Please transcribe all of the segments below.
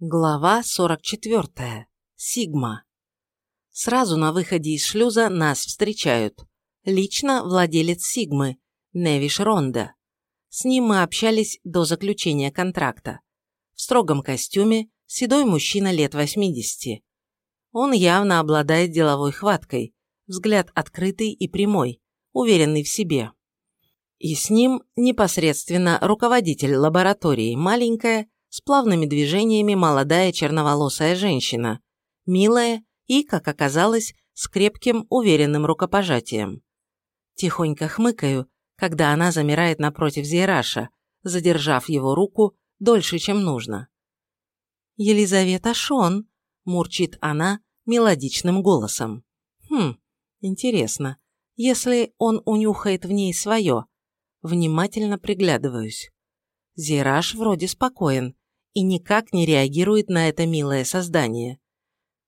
Глава 44. Сигма. Сразу на выходе из шлюза нас встречают. Лично владелец Сигмы, Невиш Ронда. С ним мы общались до заключения контракта. В строгом костюме, седой мужчина лет 80. Он явно обладает деловой хваткой, взгляд открытый и прямой, уверенный в себе. И с ним непосредственно руководитель лаборатории, маленькая, с плавными движениями молодая черноволосая женщина, милая и, как оказалось, с крепким, уверенным рукопожатием. Тихонько хмыкаю, когда она замирает напротив Зейраша, задержав его руку дольше, чем нужно. «Елизавета Шон», – мурчит она мелодичным голосом. «Хм, интересно, если он унюхает в ней свое?» Внимательно приглядываюсь. Зираж вроде спокоен, и никак не реагирует на это милое создание.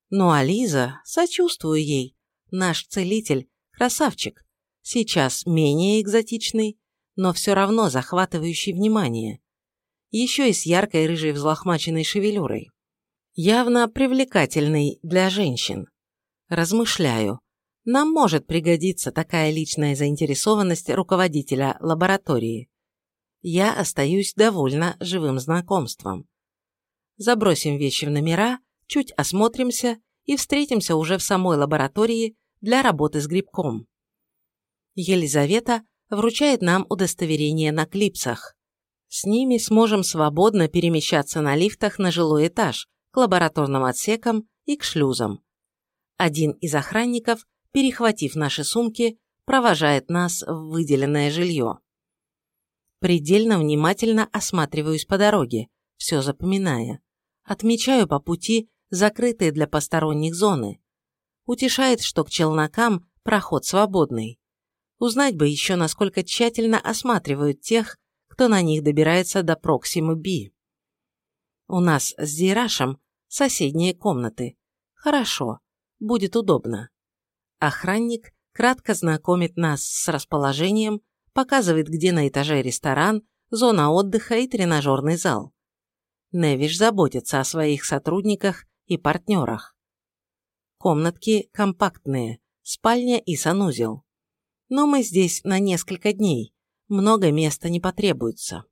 Ну а Лиза, сочувствую ей, наш целитель, красавчик, сейчас менее экзотичный, но все равно захватывающий внимание. Еще и с яркой рыжей взлохмаченной шевелюрой. Явно привлекательный для женщин. Размышляю, нам может пригодиться такая личная заинтересованность руководителя лаборатории. Я остаюсь довольна живым знакомством забросим вещи в номера, чуть осмотримся и встретимся уже в самой лаборатории для работы с грибком. Елизавета вручает нам удостоверение на клипсах. С ними сможем свободно перемещаться на лифтах на жилой этаж, к лабораторным отсекам и к шлюзам. Один из охранников, перехватив наши сумки, провожает нас в выделенное жилье. Предельно внимательно осматриваюсь по дороге, все запоминая. Отмечаю по пути закрытые для посторонних зоны. Утешает, что к челнокам проход свободный. Узнать бы еще, насколько тщательно осматривают тех, кто на них добирается до Проксимы Би. У нас с Зирашем соседние комнаты. Хорошо, будет удобно. Охранник кратко знакомит нас с расположением, показывает, где на этаже ресторан, зона отдыха и тренажерный зал. Невиш заботится о своих сотрудниках и партнерах. Комнатки компактные, спальня и санузел. Но мы здесь на несколько дней, много места не потребуется.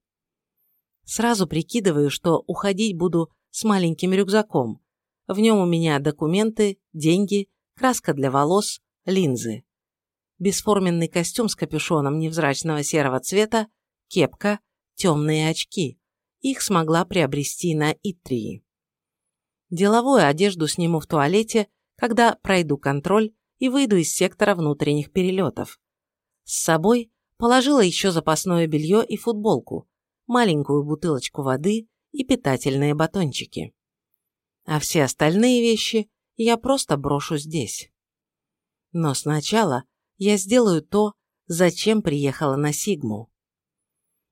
Сразу прикидываю, что уходить буду с маленьким рюкзаком. В нем у меня документы, деньги, краска для волос, линзы. Бесформенный костюм с капюшоном невзрачного серого цвета, кепка, темные очки. Их смогла приобрести на Итрии. Деловую одежду сниму в туалете, когда пройду контроль и выйду из сектора внутренних перелетов. С собой положила еще запасное белье и футболку, маленькую бутылочку воды и питательные батончики. А все остальные вещи я просто брошу здесь. Но сначала я сделаю то, зачем приехала на Сигму.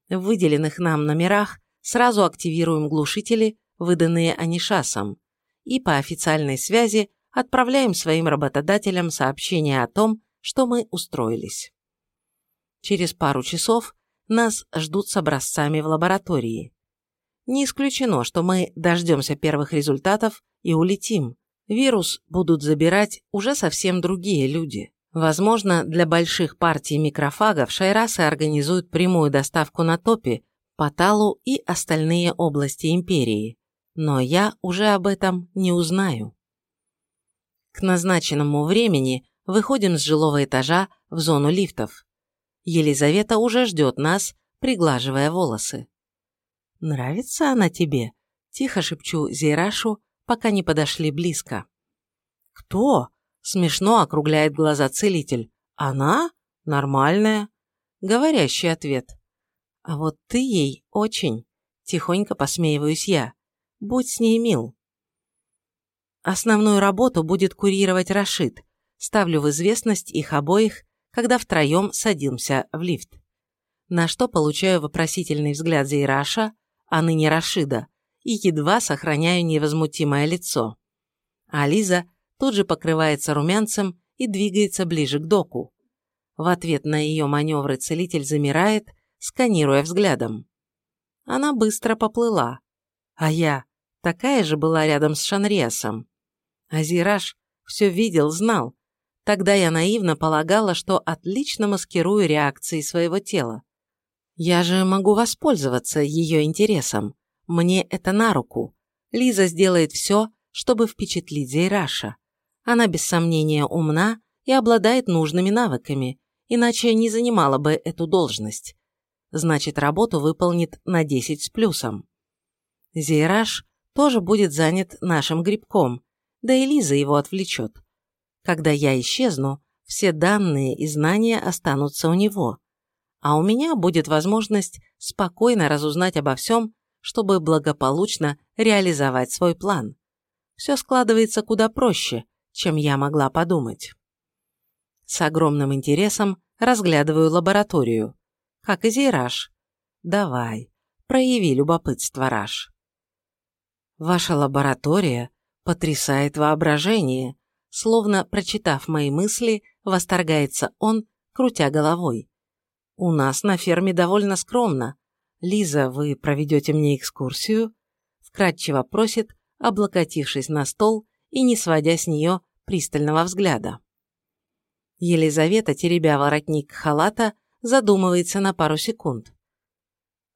В выделенных нам номерах сразу активируем глушители, выданные Анишасом, и по официальной связи отправляем своим работодателям сообщение о том, что мы устроились. Через пару часов нас ждут с образцами в лаборатории. Не исключено, что мы дождемся первых результатов и улетим. Вирус будут забирать уже совсем другие люди. Возможно, для больших партий микрофагов шайрасы организуют прямую доставку на топе Паталу и остальные области империи, но я уже об этом не узнаю. К назначенному времени выходим с жилого этажа в зону лифтов. Елизавета уже ждет нас, приглаживая волосы. «Нравится она тебе?» – тихо шепчу Зейрашу, пока не подошли близко. «Кто?» – смешно округляет глаза целитель. «Она? Нормальная?» Говорящий ответ. А вот ты ей очень, тихонько посмеиваюсь я. Будь с ней мил. Основную работу будет курировать Рашид. Ставлю в известность их обоих, когда втроем садимся в лифт. На что получаю вопросительный взгляд Зейраша, а ныне Рашида, и едва сохраняю невозмутимое лицо. А Лиза тут же покрывается румянцем и двигается ближе к доку. В ответ на ее маневры целитель замирает сканируя взглядом. Она быстро поплыла. А я такая же была рядом с Шанриасом. Азираж все видел, знал. Тогда я наивно полагала, что отлично маскирую реакции своего тела. Я же могу воспользоваться ее интересом. Мне это на руку. Лиза сделает все, чтобы впечатлить Зейраша. Она без сомнения умна и обладает нужными навыками, иначе не занимала бы эту должность. Значит, работу выполнит на 10 с плюсом. Зейраш тоже будет занят нашим грибком, да и Лиза его отвлечет. Когда я исчезну, все данные и знания останутся у него, а у меня будет возможность спокойно разузнать обо всем, чтобы благополучно реализовать свой план. Все складывается куда проще, чем я могла подумать. С огромным интересом разглядываю лабораторию. Как и Зейраж. Давай, прояви любопытство, Раш. Ваша лаборатория потрясает воображение, словно, прочитав мои мысли, восторгается он, крутя головой. У нас на ферме довольно скромно. Лиза, вы проведете мне экскурсию? Вкратчиво просит, облокотившись на стол и не сводя с нее пристального взгляда. Елизавета, теребя воротник халата, задумывается на пару секунд.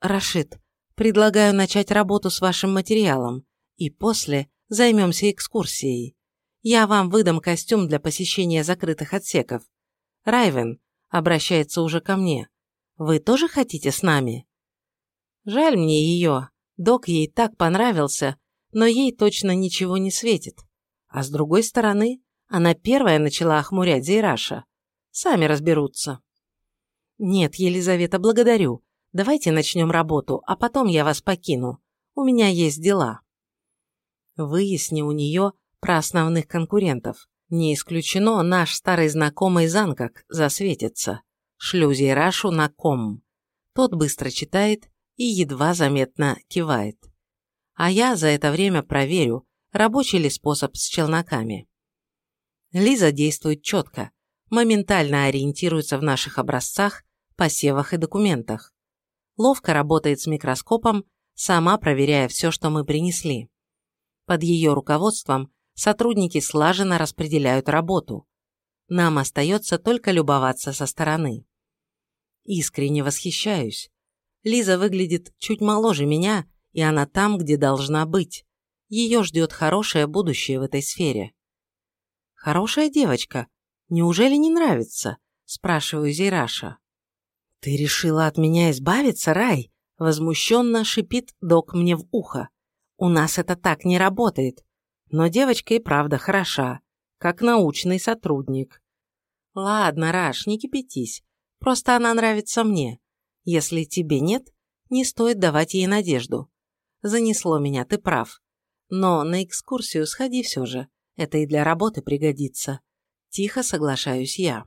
«Рашид, предлагаю начать работу с вашим материалом, и после займемся экскурсией. Я вам выдам костюм для посещения закрытых отсеков. Райвен обращается уже ко мне. Вы тоже хотите с нами?» Жаль мне ее. Док ей так понравился, но ей точно ничего не светит. А с другой стороны, она первая начала охмурять Зейраша. Сами разберутся. Нет, Елизавета, благодарю. Давайте начнем работу, а потом я вас покину. У меня есть дела. Выясни у нее про основных конкурентов. Не исключено, наш старый знакомый Занкак засветится. Шлю Зейрашу на ком. Тот быстро читает и едва заметно кивает. А я за это время проверю, рабочий ли способ с челноками. Лиза действует четко, моментально ориентируется в наших образцах, посевах и документах. Ловко работает с микроскопом, сама проверяя все, что мы принесли. Под ее руководством сотрудники слаженно распределяют работу. Нам остается только любоваться со стороны. Искренне восхищаюсь. Лиза выглядит чуть моложе меня, и она там, где должна быть. Ее ждет хорошее будущее в этой сфере. «Хорошая девочка. Неужели не нравится?» – спрашиваю Зейраша. «Ты решила от меня избавиться, Рай?» – возмущенно шипит док мне в ухо. «У нас это так не работает. Но девочка и правда хороша, как научный сотрудник». «Ладно, Раш, не кипятись. Просто она нравится мне. Если тебе нет, не стоит давать ей надежду. Занесло меня, ты прав. Но на экскурсию сходи все же. Это и для работы пригодится. Тихо соглашаюсь я.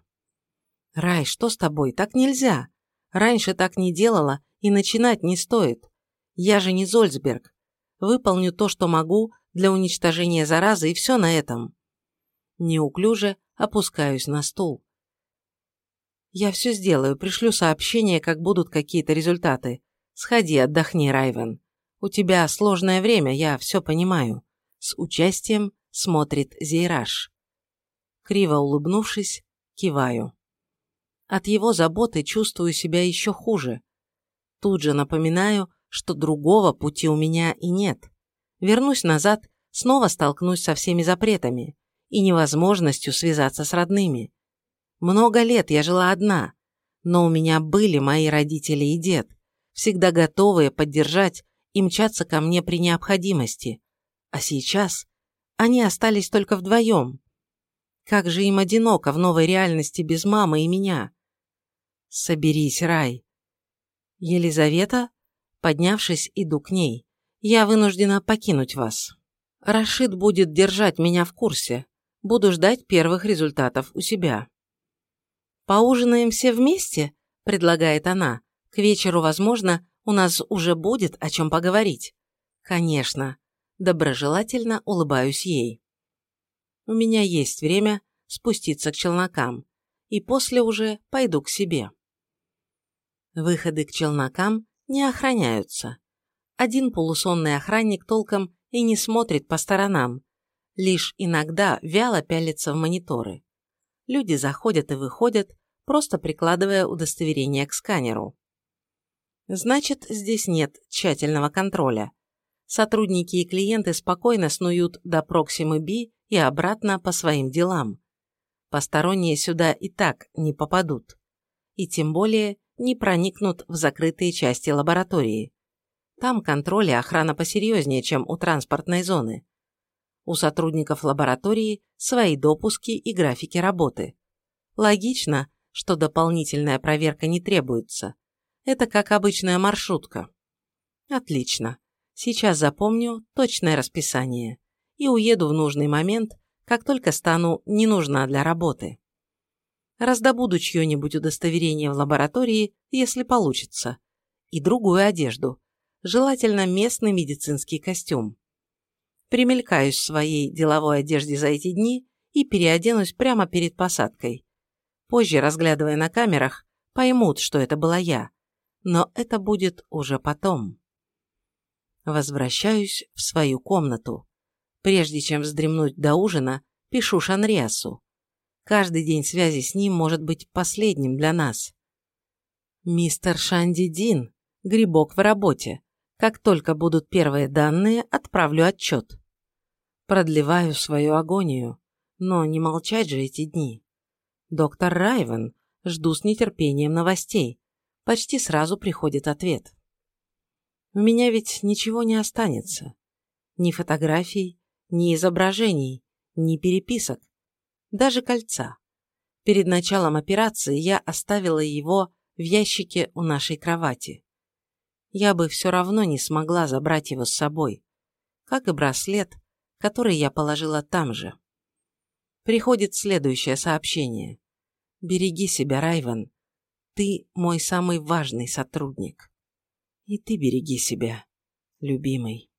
Рай, что с тобой? Так нельзя. Раньше так не делала и начинать не стоит. Я же не Зольцберг. Выполню то, что могу для уничтожения заразы и все на этом. Неуклюже опускаюсь на стул. Я все сделаю, пришлю сообщение, как будут какие-то результаты. Сходи, отдохни, Райвен. У тебя сложное время, я все понимаю. С участием смотрит Зейраж. Криво улыбнувшись, киваю. От его заботы чувствую себя еще хуже. Тут же напоминаю, что другого пути у меня и нет. Вернусь назад, снова столкнусь со всеми запретами и невозможностью связаться с родными. Много лет я жила одна, но у меня были мои родители и дед, всегда готовые поддержать и мчаться ко мне при необходимости. А сейчас они остались только вдвоем. Как же им одиноко в новой реальности без мамы и меня. Соберись, Рай. Елизавета, поднявшись, иду к ней. Я вынуждена покинуть вас. Рашид будет держать меня в курсе. Буду ждать первых результатов у себя. «Поужинаем все вместе?» – предлагает она. «К вечеру, возможно, у нас уже будет о чем поговорить». «Конечно доброжелательно улыбаюсь ей. У меня есть время спуститься к челнокам, и после уже пойду к себе. Выходы к челнокам не охраняются. Один полусонный охранник толком и не смотрит по сторонам, лишь иногда вяло пялится в мониторы. Люди заходят и выходят, просто прикладывая удостоверение к сканеру. Значит, здесь нет тщательного контроля. Сотрудники и клиенты спокойно снуют до Проксимы Би и обратно по своим делам. Посторонние сюда и так не попадут. И тем более не проникнут в закрытые части лаборатории. Там контроль и охрана посерьезнее, чем у транспортной зоны. У сотрудников лаборатории свои допуски и графики работы. Логично, что дополнительная проверка не требуется. Это как обычная маршрутка. Отлично. Сейчас запомню точное расписание и уеду в нужный момент, как только стану не нужна для работы. Раздобуду чье-нибудь удостоверение в лаборатории, если получится, и другую одежду, желательно местный медицинский костюм. Примелькаюсь в своей деловой одежде за эти дни и переоденусь прямо перед посадкой. Позже, разглядывая на камерах, поймут, что это была я, но это будет уже потом. Возвращаюсь в свою комнату. Прежде чем вздремнуть до ужина, пишу Шанриасу. Каждый день связи с ним может быть последним для нас. Мистер Шанди Дин, грибок в работе. Как только будут первые данные, отправлю отчет. Продлеваю свою агонию, но не молчать же эти дни. Доктор Райвен, жду с нетерпением новостей. Почти сразу приходит ответ. У меня ведь ничего не останется. Ни фотографий, ни изображений, ни переписок, даже кольца. Перед началом операции я оставила его в ящике у нашей кровати. Я бы все равно не смогла забрать его с собой, как и браслет, который я положила там же. Приходит следующее сообщение. «Береги себя, Райвен. Ты мой самый важный сотрудник. И ты береги себя, любимый».